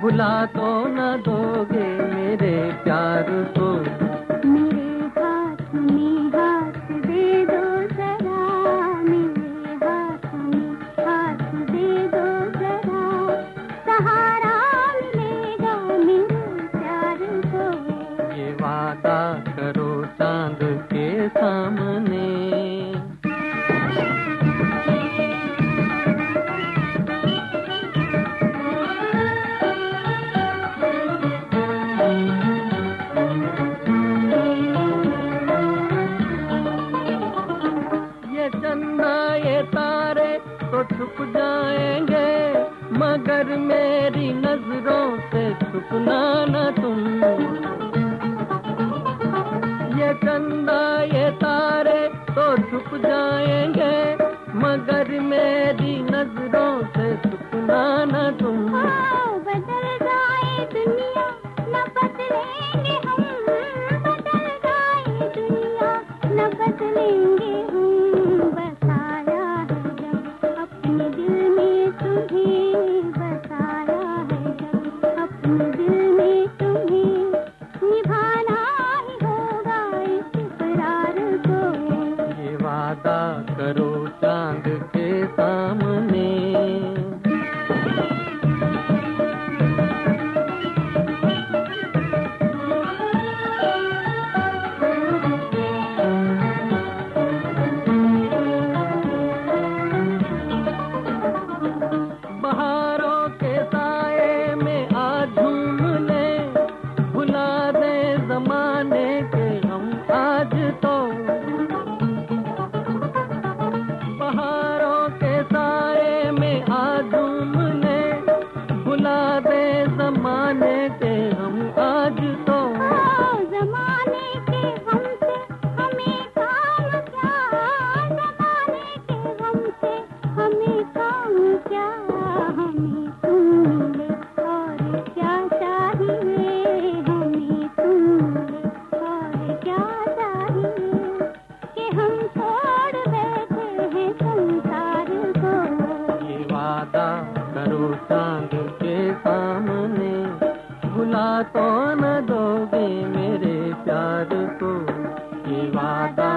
भुला तो न दोगे मेरे प्यार को। सामने। ये चंदा, ये तारे तो छुप जाएँगे, मगर मेरी नज़रों से छुपना न तुम। ये चंदा, ये नज़रों से छुपना न तुम बदल जाए दुनिया न बदलेंगे हम। बदल जाए दुनिया न बदलेंगे हम। बसाया है जब अपने दिल में तुम्हें। बसाया है जब अपने दिल में तुम्हें। निभाना ही होगा इस इकरार को। ये वादा करो चाँद के सामने। जमाने के हम आज तो जमाने के हमसे हमें काम क्या? जमाने के हमसे हमें काम क्या? हमें तुम और क्या चाहिए? हमें तुम और क्या चाहिए? कि हम छोड़ बैठे हैं संसार को। ये वादा करो चाँद के सामने। तो न दोगे मेरे प्यार को? ये वादा